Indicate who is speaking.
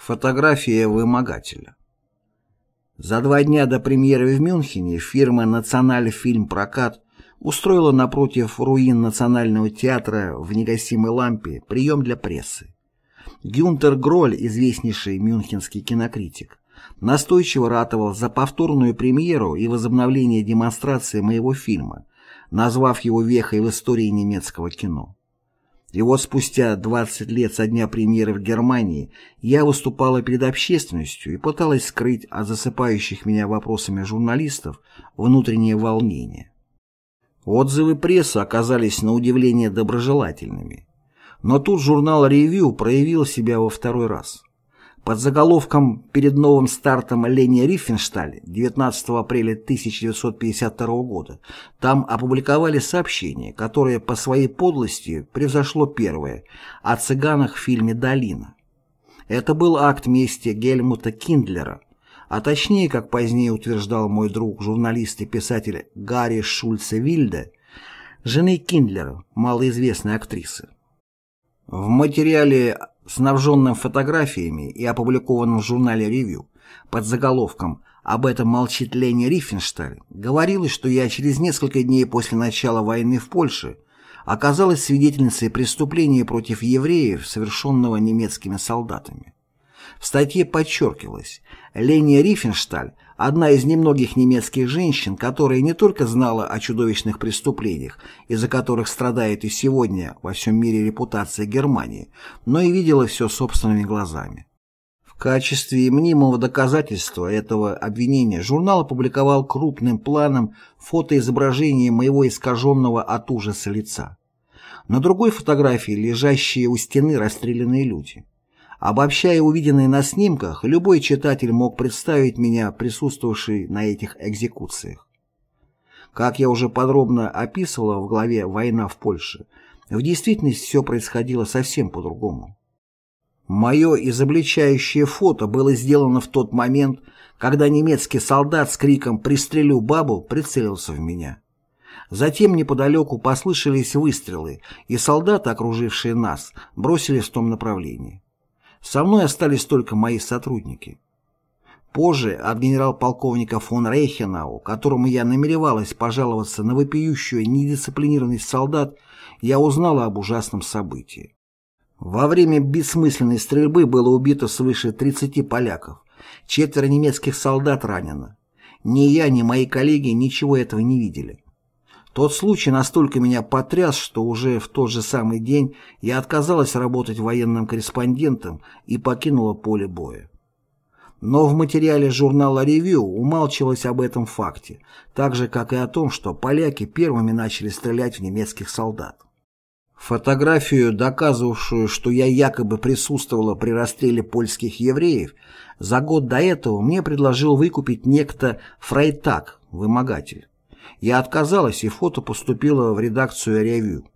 Speaker 1: Фотография вымогателя. За два дня до премьеры в Мюнхене фирма «Националь Фильм Прокат» устроила напротив руин Национального театра в негасимой лампе прием для прессы. Гюнтер Гроль, известнейший мюнхенский кинокритик, настойчиво ратовал за повторную премьеру и возобновление демонстрации моего фильма, назвав его вехой в истории немецкого кино. И вот спустя 20 лет со дня премьеры в Германии я выступала перед общественностью и пыталась скрыть от засыпающих меня вопросами журналистов внутреннее волнение. Отзывы прессы оказались на удивление доброжелательными. Но тут журнал «Ревью» проявил себя во второй раз. Под заголовком «Перед новым стартом Лени Риффеншталь» 19 апреля 1952 года там опубликовали сообщение, которое по своей подлости превзошло первое, о цыганах в фильме «Долина». Это был акт мести Гельмута Киндлера, а точнее, как позднее утверждал мой друг, журналист и писатель Гарри Шульце-Вильде, жены Киндлера, малоизвестной актрисы. В материале снабженным фотографиями и опубликованным в журнале «Ревью» под заголовком «Об этом молчит Лени Риффеншталь» говорилось, что я через несколько дней после начала войны в Польше оказалась свидетельницей преступления против евреев, совершенного немецкими солдатами. В статье подчеркивалось, Лени Риффеншталь – одна из немногих немецких женщин, которая не только знала о чудовищных преступлениях, из-за которых страдает и сегодня во всем мире репутация Германии, но и видела все собственными глазами. В качестве мнимого доказательства этого обвинения журнал опубликовал крупным планом фотоизображение моего искаженного от ужаса лица. На другой фотографии лежащие у стены расстрелянные люди. Обобщая увиденное на снимках, любой читатель мог представить меня присутствовавшей на этих экзекуциях. Как я уже подробно описывала в главе «Война в Польше», в действительности все происходило совсем по-другому. Мое изобличающее фото было сделано в тот момент, когда немецкий солдат с криком «Пристрелю бабу!» прицелился в меня. Затем неподалеку послышались выстрелы, и солдаты, окружившие нас, бросились в том направлении. Со мной остались только мои сотрудники. Позже от генерал-полковника фон Рейхенау, которому я намеревалась пожаловаться на вопиющую недисциплинированность солдат, я узнала об ужасном событии. Во время бессмысленной стрельбы было убито свыше 30 поляков, четверо немецких солдат ранено. Ни я, ни мои коллеги ничего этого не видели. Тот случай настолько меня потряс, что уже в тот же самый день я отказалась работать военным корреспондентом и покинула поле боя. Но в материале журнала «Ревью» умалчивалось об этом факте, так же, как и о том, что поляки первыми начали стрелять в немецких солдат. Фотографию, доказывавшую, что я якобы присутствовала при расстреле польских евреев, за год до этого мне предложил выкупить некто Фрайтак, вымогатель. Я отказалась, и фото поступило в редакцию «Ревью».